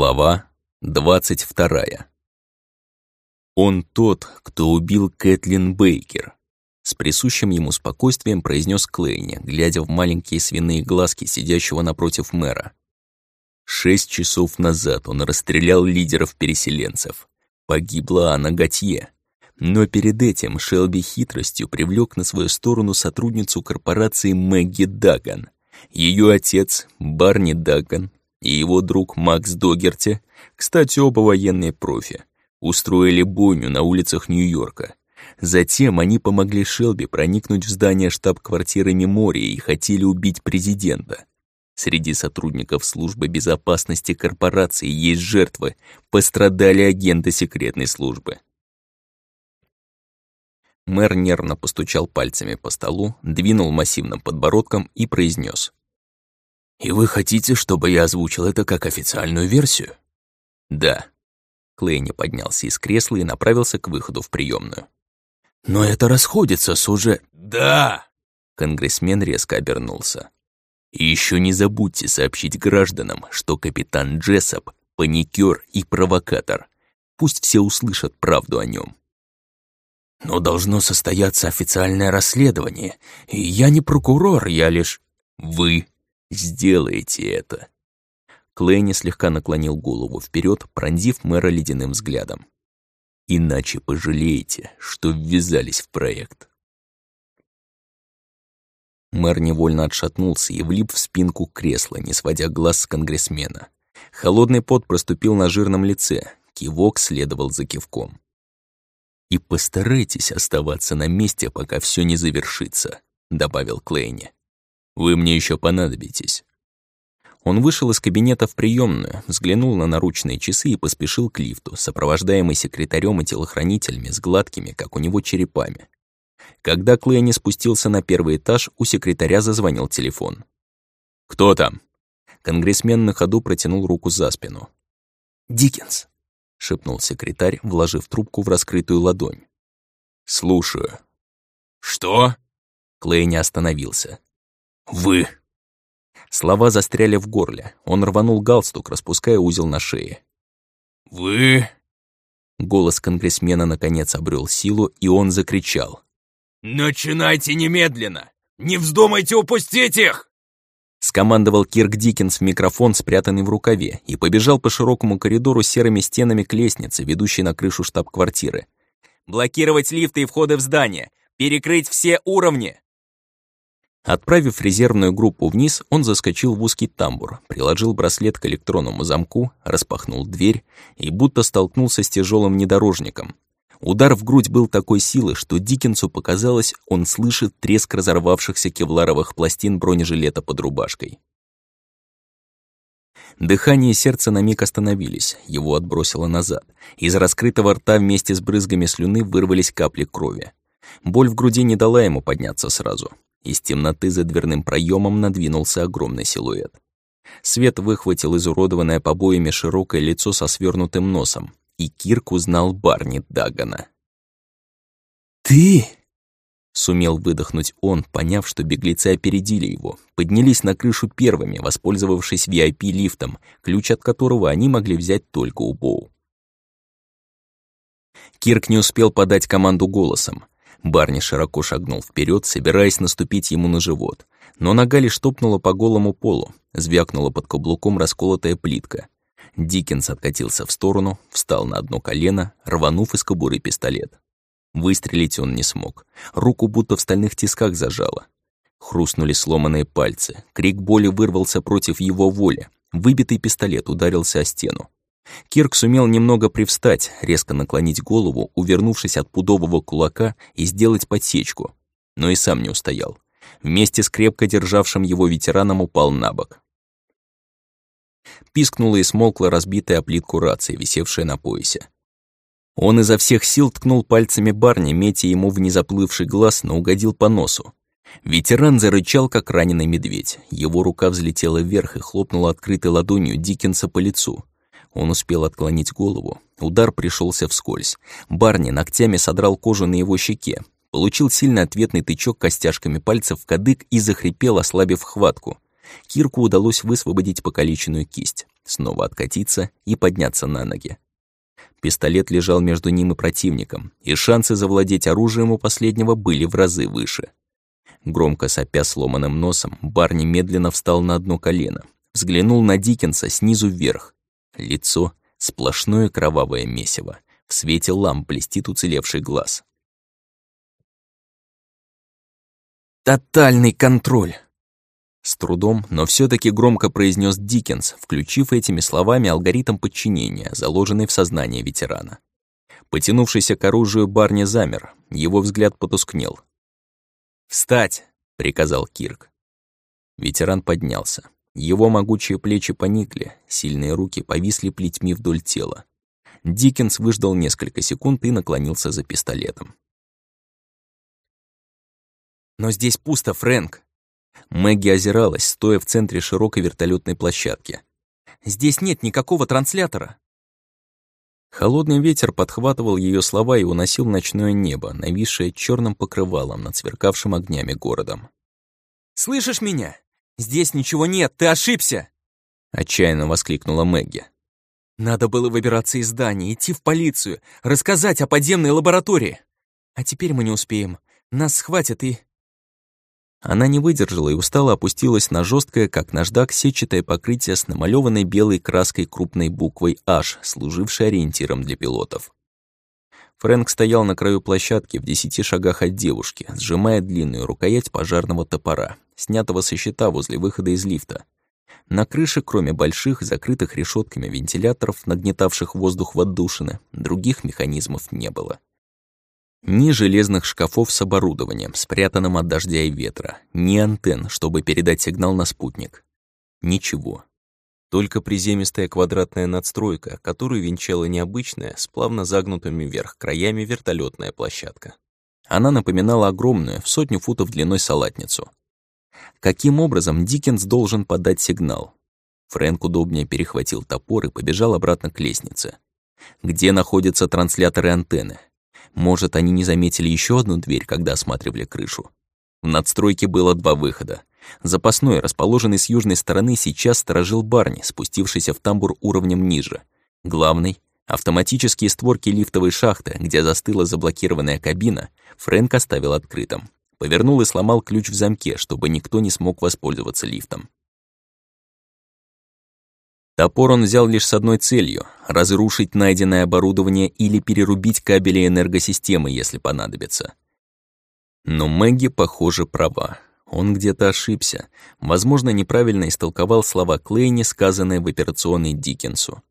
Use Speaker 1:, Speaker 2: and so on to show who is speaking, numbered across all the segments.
Speaker 1: Глава двадцать вторая. «Он тот, кто убил Кэтлин Бейкер», — с присущим ему спокойствием произнес Клейни, глядя в маленькие свиные глазки сидящего напротив мэра. Шесть часов назад он расстрелял лидеров-переселенцев. Погибла Анна Готье. Но перед этим Шелби хитростью привлек на свою сторону сотрудницу корпорации Мэгги Даган. Ее отец, Барни Даган, и его друг Макс Догерти, кстати, оба военные профи, устроили бойню на улицах Нью-Йорка. Затем они помогли Шелби проникнуть в здание штаб-квартиры Мемории и хотели убить президента. Среди сотрудников службы безопасности корпорации есть жертвы, пострадали агенты секретной службы. Мэр нервно постучал пальцами по столу, двинул массивным подбородком и произнес: «И вы хотите, чтобы я озвучил это как официальную версию?» «Да». Клейни поднялся из кресла и направился к выходу в приемную. «Но это расходится с уже...» «Да!» Конгрессмен резко обернулся. «И еще не забудьте сообщить гражданам, что капитан Джессоп — паникер и провокатор. Пусть все услышат правду о нем. «Но должно состояться официальное расследование, и я не прокурор, я лишь...» «Вы Сделайте это!» Клейни слегка наклонил голову вперед, пронзив мэра ледяным взглядом. «Иначе пожалеете, что ввязались в проект». Мэр невольно отшатнулся и влип в спинку кресла, не сводя глаз с конгрессмена. Холодный пот проступил на жирном лице, кивок следовал за кивком. «И постарайтесь оставаться на месте, пока все не завершится», — добавил Клейни. Вы мне еще понадобитесь». Он вышел из кабинета в приемную, взглянул на наручные часы и поспешил к лифту, сопровождаемый секретарем и телохранителями с гладкими, как у него, черепами. Когда Клэйни спустился на первый этаж, у секретаря зазвонил телефон. «Кто там?» Конгрессмен на ходу протянул руку за спину. «Диккенс», — шепнул секретарь, вложив трубку в раскрытую ладонь. «Слушаю». «Что?» Клейни остановился. «Вы!» Слова застряли в горле. Он рванул галстук, распуская узел на шее. «Вы...» Голос конгрессмена наконец обрел силу, и он закричал. «Начинайте немедленно! Не вздумайте упустить их!» Скомандовал Кирк Диккенс в микрофон, спрятанный в рукаве, и побежал по широкому коридору серыми стенами к лестнице, ведущей на крышу штаб-квартиры. «Блокировать лифты и входы в здание! Перекрыть все уровни!» Отправив резервную группу вниз, он заскочил в узкий тамбур, приложил браслет к электронному замку, распахнул дверь и будто столкнулся с тяжелым внедорожником. Удар в грудь был такой силы, что Диккенсу показалось, он слышит треск разорвавшихся кевларовых пластин бронежилета под рубашкой. Дыхание и сердце на миг остановились, его отбросило назад. Из раскрытого рта вместе с брызгами слюны вырвались капли крови. Боль в груди не дала ему подняться сразу. Из темноты за дверным проемом надвинулся огромный силуэт. Свет выхватил изуродованное побоями широкое лицо со свернутым носом, и Кирк узнал Барни Дагана. «Ты?» — сумел выдохнуть он, поняв, что беглецы опередили его, поднялись на крышу первыми, воспользовавшись VIP-лифтом, ключ от которого они могли взять только у Боу. Кирк не успел подать команду голосом. Барни широко шагнул вперед, собираясь наступить ему на живот. Но нога лишь топнула по голому полу, звякнула под каблуком расколотая плитка. Диккенс откатился в сторону, встал на одно колено, рванув из кобуры пистолет. Выстрелить он не смог. Руку будто в стальных тисках зажало. Хрустнули сломанные пальцы. Крик боли вырвался против его воли. Выбитый пистолет ударился о стену. Кирк сумел немного привстать, резко наклонить голову, увернувшись от пудового кулака и сделать подсечку. Но и сам не устоял. Вместе с крепко державшим его ветераном упал на бок. Пискнула и смолкла разбитая о плитку рации, висевшая на поясе. Он изо всех сил ткнул пальцами Барни, метя ему в незаплывший глаз, но угодил по носу. Ветеран зарычал, как раненый медведь. Его рука взлетела вверх и хлопнула открытой ладонью Диккенса по лицу. Он успел отклонить голову. Удар пришелся вскользь. Барни ногтями содрал кожу на его щеке. Получил сильный ответный тычок костяшками пальцев в кадык и захрипел, ослабив хватку. Кирку удалось высвободить покалеченную кисть. снова откатиться и подняться на ноги. Пистолет лежал между ним и противником, и шансы завладеть оружием у последнего были в разы выше. Громко сопя сломанным носом, Барни медленно встал на одно колено, взглянул на Диккенса снизу вверх. Лицо — сплошное кровавое месиво. В свете ламп блестит уцелевший глаз. «Тотальный контроль!» С трудом, но все таки громко произнес Диккенс, включив этими словами алгоритм подчинения, заложенный в сознание ветерана. Потянувшийся к оружию Барни замер, его взгляд потускнел. «Встать!» — приказал Кирк. Ветеран поднялся. Его могучие плечи поникли, сильные руки повисли плетьми вдоль тела. Диккенс выждал несколько секунд и наклонился за пистолетом. «Но здесь пусто, Фрэнк!» Мэгги озиралась, стоя в центре широкой вертолетной площадки. «Здесь нет никакого транслятора!» Холодный ветер подхватывал ее слова и уносил ночное небо, нависшее черным покрывалом над сверкавшим огнями городом. «Слышишь меня? Здесь ничего нет, ты ошибся!» Отчаянно воскликнула Мэгги. «Надо было выбираться из здания, идти в полицию, рассказать о подземной лаборатории. А теперь мы не успеем. Нас схватят и...» Она не выдержала и устало опустилась на жесткое, как наждак, сетчатое покрытие с намалеванной белой краской крупной буквой H, служившей ориентиром для пилотов. Фрэнк стоял на краю площадки в десяти шагах от девушки, сжимая длинную рукоять пожарного топора, снятого со щита возле выхода из лифта. На крыше, кроме больших, закрытых решетками вентиляторов, нагнетавших воздух в отдушины, других механизмов не было. Ни железных шкафов с оборудованием, спрятанным от дождя и ветра, ни антенн, чтобы передать сигнал на спутник. Ничего. Только приземистая квадратная надстройка, которую венчала необычная, с плавно загнутыми вверх краями вертолетная площадка. Она напоминала огромную, в сотню футов длиной салатницу. Каким образом Диккенс должен подать сигнал? Фрэнк удобнее перехватил топор и побежал обратно к лестнице. Где находятся трансляторы антенны? Может, они не заметили еще одну дверь, когда осматривали крышу? В надстройке было два выхода. Запасной, расположенный с южной стороны, сейчас сторожил Барни, спустившийся в тамбур уровнем ниже. Главный — автоматические створки лифтовой шахты, где застыла заблокированная кабина, Фрэнк оставил открытым. Повернул и сломал ключ в замке, чтобы никто не смог воспользоваться лифтом. Топор он взял лишь с одной целью — разрушить найденное оборудование или перерубить кабели энергосистемы, если понадобится. Но Мэгги, похоже, права. Он где-то ошибся. Возможно, неправильно истолковал слова Клейни, сказанные в операционной Диккенсу.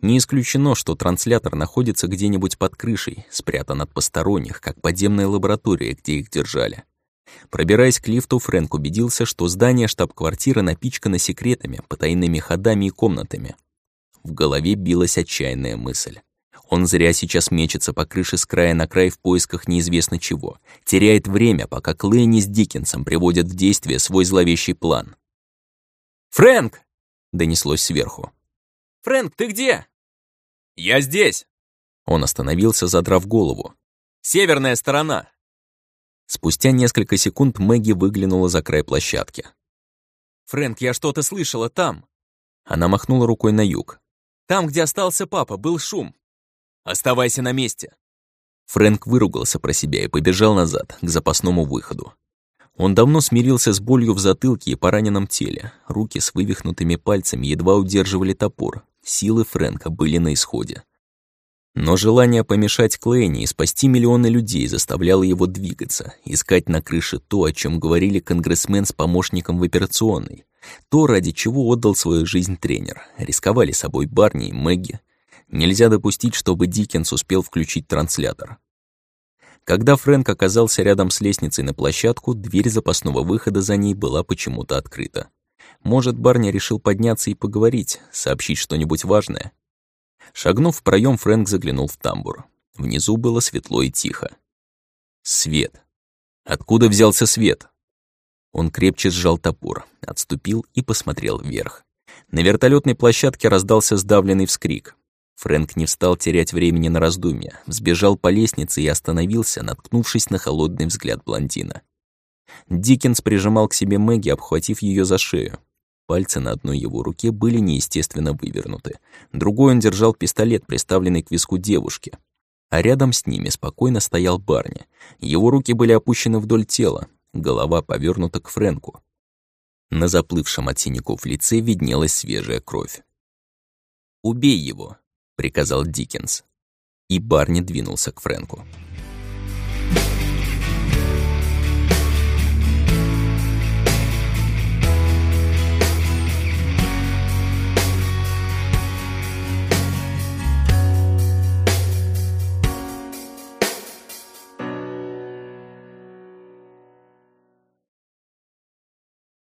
Speaker 1: Не исключено, что транслятор находится где-нибудь под крышей, спрятан от посторонних, как подземная лаборатория, где их держали. Пробираясь к лифту, Фрэнк убедился, что здание штаб-квартиры напичкано секретами, потайными ходами и комнатами. В голове билась отчаянная мысль. Он зря сейчас мечется по крыше с края на край в поисках неизвестно чего. Теряет время, пока Клейни с Диккенсом приводят в действие свой зловещий план. «Фрэнк!» — донеслось сверху. «Фрэнк, ты где?» «Я здесь!» Он остановился, задрав голову. «Северная сторона!» Спустя несколько секунд Мэгги выглянула за край площадки. «Фрэнк, я что-то слышала там!» Она махнула рукой на юг. «Там, где остался папа, был шум. Оставайся на месте!» Фрэнк выругался про себя и побежал назад, к запасному выходу. Он давно смирился с болью в затылке и пораненном теле. Руки с вывихнутыми пальцами едва удерживали топор. Силы Фрэнка были на исходе. Но желание помешать Клейне и спасти миллионы людей заставляло его двигаться, искать на крыше то, о чем говорили конгрессмен с помощником в операционной. То, ради чего отдал свою жизнь тренер. Рисковали собой Барни и Мэгги. Нельзя допустить, чтобы Диккенс успел включить транслятор. Когда Фрэнк оказался рядом с лестницей на площадку, дверь запасного выхода за ней была почему-то открыта. Может, Барни решил подняться и поговорить, сообщить что-нибудь важное? Шагнув в проем, Фрэнк заглянул в тамбур. Внизу было светло и тихо. Свет. Откуда взялся свет? Он крепче сжал топор, отступил и посмотрел вверх. На вертолетной площадке раздался сдавленный вскрик. Фрэнк не встал терять времени на раздумья, взбежал по лестнице и остановился, наткнувшись на холодный взгляд блондина. Диккенс прижимал к себе Мэгги, обхватив ее за шею. Пальцы на одной его руке были неестественно вывернуты. Другой он держал пистолет, приставленный к виску девушки. А рядом с ними спокойно стоял Барни. Его руки были опущены вдоль тела, голова повернута к Фрэнку. На заплывшем от синяков лице виднелась свежая кровь. «Убей его!» — приказал Диккенс. И Барни двинулся к Фрэнку.